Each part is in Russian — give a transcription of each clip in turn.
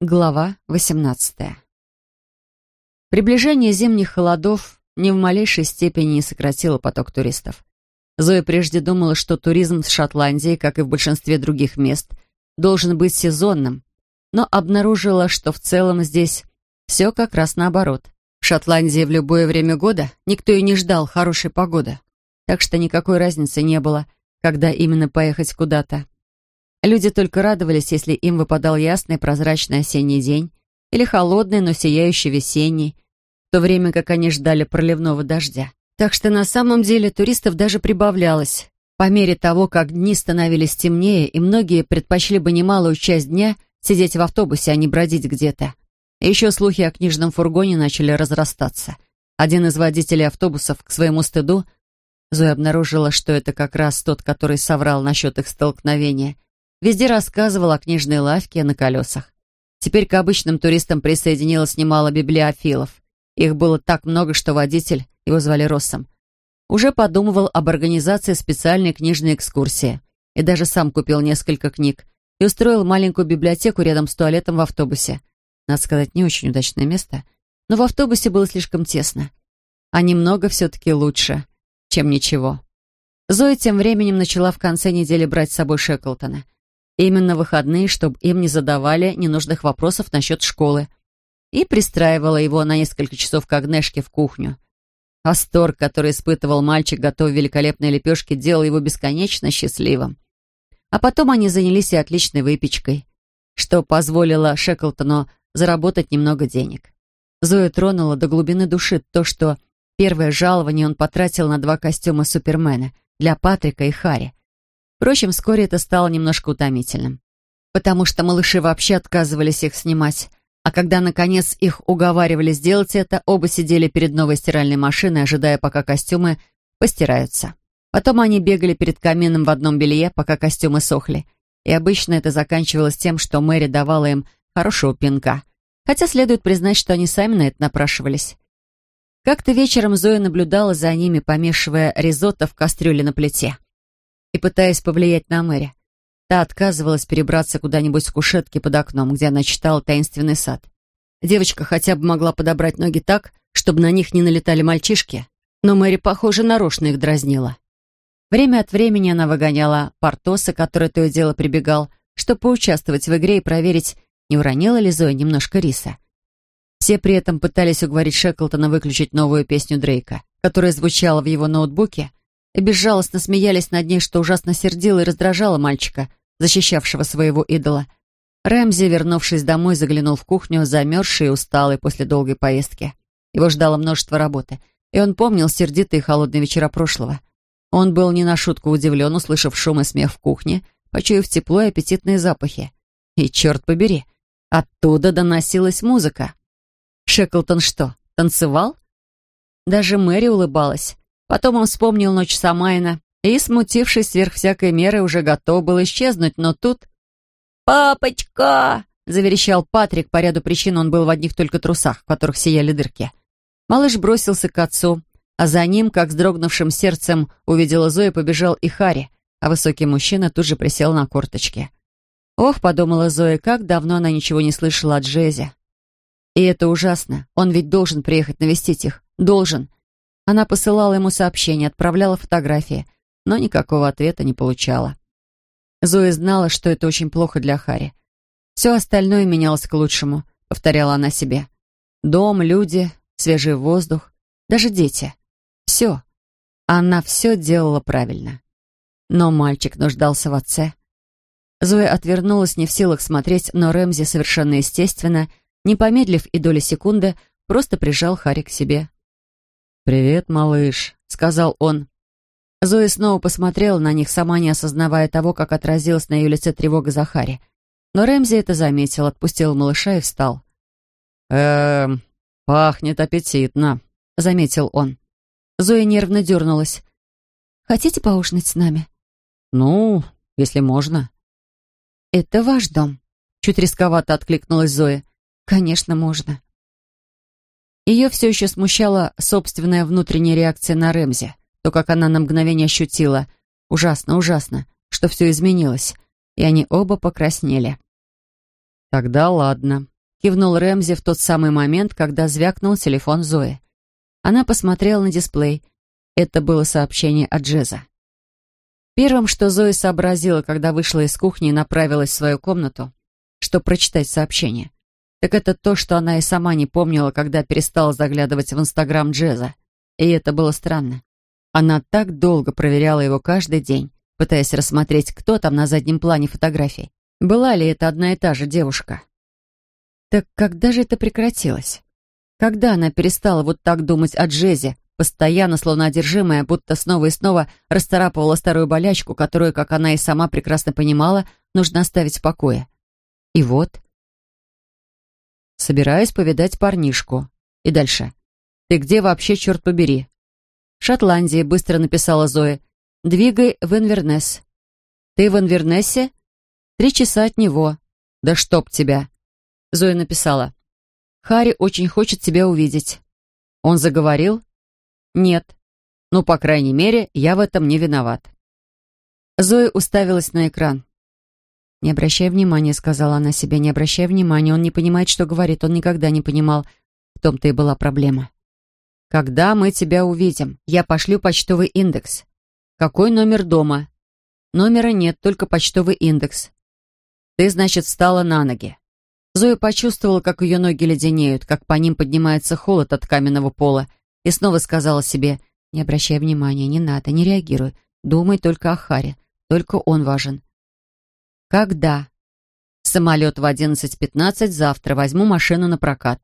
Глава 18. Приближение зимних холодов ни в малейшей степени не сократило поток туристов. Зоя прежде думала, что туризм в Шотландии, как и в большинстве других мест, должен быть сезонным, но обнаружила, что в целом здесь все как раз наоборот. В Шотландии в любое время года никто и не ждал хорошей погоды, так что никакой разницы не было, когда именно поехать куда-то. Люди только радовались, если им выпадал ясный прозрачный осенний день или холодный, но сияющий весенний, в то время как они ждали проливного дождя. Так что на самом деле туристов даже прибавлялось. По мере того, как дни становились темнее, и многие предпочли бы немалую часть дня сидеть в автобусе, а не бродить где-то. Еще слухи о книжном фургоне начали разрастаться. Один из водителей автобусов, к своему стыду, Зоя обнаружила, что это как раз тот, который соврал насчет их столкновения, Везде рассказывал о книжной лавке на колесах. Теперь к обычным туристам присоединилось немало библиофилов. Их было так много, что водитель, его звали Россом, уже подумывал об организации специальной книжной экскурсии и даже сам купил несколько книг и устроил маленькую библиотеку рядом с туалетом в автобусе. Надо сказать, не очень удачное место, но в автобусе было слишком тесно. А немного все-таки лучше, чем ничего. Зоя тем временем начала в конце недели брать с собой Шеклтона. Именно выходные, чтобы им не задавали ненужных вопросов насчет школы. И пристраивала его на несколько часов к Агнешке в кухню. Восторг, который испытывал мальчик, готовя великолепные лепешки, делал его бесконечно счастливым. А потом они занялись и отличной выпечкой, что позволило Шеклтону заработать немного денег. Зоя тронула до глубины души то, что первое жалование он потратил на два костюма Супермена для Патрика и Харри. Впрочем, вскоре это стало немножко утомительным, потому что малыши вообще отказывались их снимать, а когда, наконец, их уговаривали сделать это, оба сидели перед новой стиральной машиной, ожидая, пока костюмы постираются. Потом они бегали перед камином в одном белье, пока костюмы сохли. И обычно это заканчивалось тем, что Мэри давала им хорошего пинка. Хотя следует признать, что они сами на это напрашивались. Как-то вечером Зоя наблюдала за ними, помешивая ризотто в кастрюле на плите и пытаясь повлиять на Мэри. Та отказывалась перебраться куда-нибудь с кушетки под окном, где она читала «Таинственный сад». Девочка хотя бы могла подобрать ноги так, чтобы на них не налетали мальчишки, но Мэри, похоже, нарочно их дразнила. Время от времени она выгоняла Портоса, который то и дело прибегал, чтобы поучаствовать в игре и проверить, не уронила ли Зоя немножко риса. Все при этом пытались уговорить Шеклтона выключить новую песню Дрейка, которая звучала в его ноутбуке, и безжалостно смеялись над ней, что ужасно сердило и раздражало мальчика, защищавшего своего идола. Рэмзи, вернувшись домой, заглянул в кухню, замерзший и усталый после долгой поездки. Его ждало множество работы, и он помнил сердитые холодные вечера прошлого. Он был не на шутку удивлен, услышав шум и смех в кухне, почуяв тепло и аппетитные запахи. И, черт побери, оттуда доносилась музыка. Шеклтон что, танцевал? Даже Мэри улыбалась. Потом он вспомнил ночь Самайна и, смутившись сверх всякой меры, уже готов был исчезнуть, но тут... «Папочка!» — заверещал Патрик. По ряду причин он был в одних только трусах, в которых сияли дырки. Малыш бросился к отцу, а за ним, как с дрогнувшим сердцем, увидела Зоя, побежал и Хари, а высокий мужчина тут же присел на корточки. «Ох», — подумала Зоя, как давно она ничего не слышала от Джези. И это ужасно. Он ведь должен приехать навестить их. Должен. Она посылала ему сообщения, отправляла фотографии, но никакого ответа не получала. Зоя знала, что это очень плохо для Хари. Все остальное менялось к лучшему, повторяла она себе. Дом, люди, свежий воздух, даже дети. Все. Она все делала правильно. Но мальчик нуждался в отце. Зоя отвернулась, не в силах смотреть, но Рэмзи совершенно естественно, не помедлив и доли секунды, просто прижал Хари к себе. «Привет, малыш», — сказал он. Зоя снова посмотрела на них, сама не осознавая того, как отразилась на ее лице тревога Захари. Но Рэмзи это заметил, отпустил малыша и встал. «Эм, пахнет аппетитно», — заметил он. Зоя нервно дернулась. «Хотите поужинать с нами?» «Ну, если можно». «Это ваш дом», — чуть рисковато откликнулась Зоя. «Конечно, можно». Ее все еще смущала собственная внутренняя реакция на Рэмзи. То, как она на мгновение ощутила. Ужасно, ужасно, что все изменилось. И они оба покраснели. «Тогда ладно», — кивнул Рэмзи в тот самый момент, когда звякнул телефон Зои. Она посмотрела на дисплей. Это было сообщение от Джеза. Первым, что Зоя сообразила, когда вышла из кухни и направилась в свою комнату, что прочитать сообщение, так это то, что она и сама не помнила, когда перестала заглядывать в Инстаграм Джеза. И это было странно. Она так долго проверяла его каждый день, пытаясь рассмотреть, кто там на заднем плане фотографий. Была ли это одна и та же девушка? Так когда же это прекратилось? Когда она перестала вот так думать о Джезе, постоянно, словно одержимая, будто снова и снова расцарапывала старую болячку, которую, как она и сама прекрасно понимала, нужно оставить в покое. И вот... Собираюсь повидать парнишку. И дальше. «Ты где вообще, черт побери?» «Шотландии», — быстро написала Зоя. «Двигай в Инвернес». «Ты в Инвернесе?» «Три часа от него». «Да чтоб тебя!» Зоя написала. «Харри очень хочет тебя увидеть». «Он заговорил?» «Нет». «Ну, по крайней мере, я в этом не виноват». Зоя уставилась на экран. «Не обращай внимания», — сказала она себе, — «не обращай внимания. Он не понимает, что говорит. Он никогда не понимал. В том-то и была проблема». «Когда мы тебя увидим? Я пошлю почтовый индекс». «Какой номер дома?» «Номера нет, только почтовый индекс». «Ты, значит, встала на ноги». Зоя почувствовала, как ее ноги леденеют, как по ним поднимается холод от каменного пола, и снова сказала себе, «Не обращай внимания, не надо, не реагируй, думай только о Харе, только он важен». «Когда?» «Самолет в 11.15, завтра возьму машину на прокат».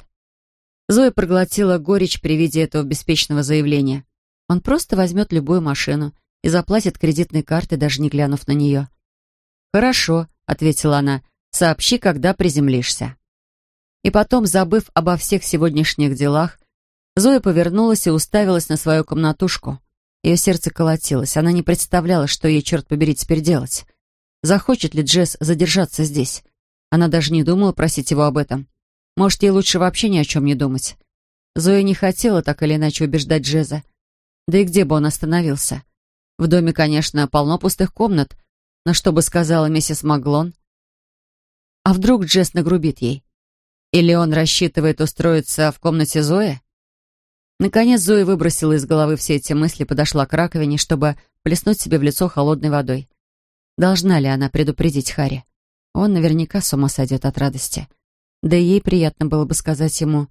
Зоя проглотила горечь при виде этого беспечного заявления. Он просто возьмет любую машину и заплатит кредитной картой, даже не глянув на нее. «Хорошо», — ответила она, — «сообщи, когда приземлишься». И потом, забыв обо всех сегодняшних делах, Зоя повернулась и уставилась на свою комнатушку. Ее сердце колотилось, она не представляла, что ей, черт побери, теперь делать. Захочет ли Джесс задержаться здесь? Она даже не думала просить его об этом. Может, ей лучше вообще ни о чем не думать. Зоя не хотела так или иначе убеждать Джеза. Да и где бы он остановился? В доме, конечно, полно пустых комнат, но что бы сказала миссис Маглон? А вдруг Джесс нагрубит ей? Или он рассчитывает устроиться в комнате Зои? Наконец Зоя выбросила из головы все эти мысли, подошла к раковине, чтобы плеснуть себе в лицо холодной водой. Должна ли она предупредить Харри? Он наверняка с ума сойдет от радости. Да и ей приятно было бы сказать ему.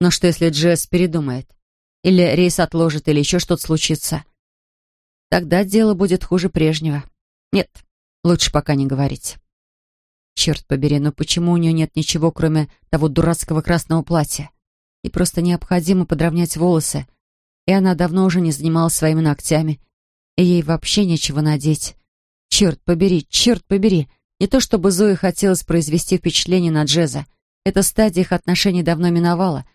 Но что, если Джесс передумает? Или рейс отложит, или еще что-то случится? Тогда дело будет хуже прежнего. Нет, лучше пока не говорить. Черт побери, но почему у нее нет ничего, кроме того дурацкого красного платья? И просто необходимо подровнять волосы. И она давно уже не занималась своими ногтями. И ей вообще нечего надеть. Черт побери, черт побери. Не то чтобы Зое хотелось произвести впечатление на Джеза. Эта стадия их отношений давно миновала,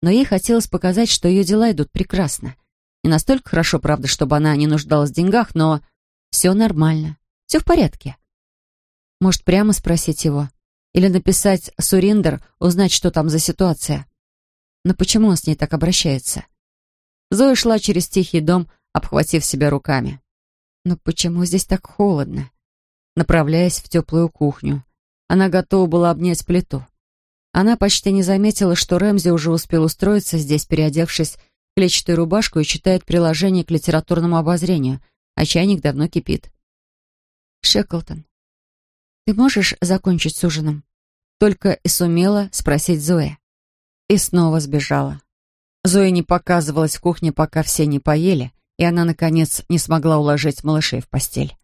но ей хотелось показать, что ее дела идут прекрасно. Не настолько хорошо, правда, чтобы она не нуждалась в деньгах, но все нормально, все в порядке. Может, прямо спросить его? Или написать Суриндер, узнать, что там за ситуация? Но почему он с ней так обращается? Зоя шла через тихий дом, обхватив себя руками. Но почему здесь так холодно? Направляясь в теплую кухню, она готова была обнять плиту. Она почти не заметила, что Рэмзи уже успел устроиться здесь, переодевшись в клетчатую рубашку и читает приложение к литературному обозрению, а чайник давно кипит. «Шеклтон, ты можешь закончить с ужином?» Только и сумела спросить Зоя. И снова сбежала. Зоя не показывалась в кухне, пока все не поели, и она, наконец, не смогла уложить малышей в постель.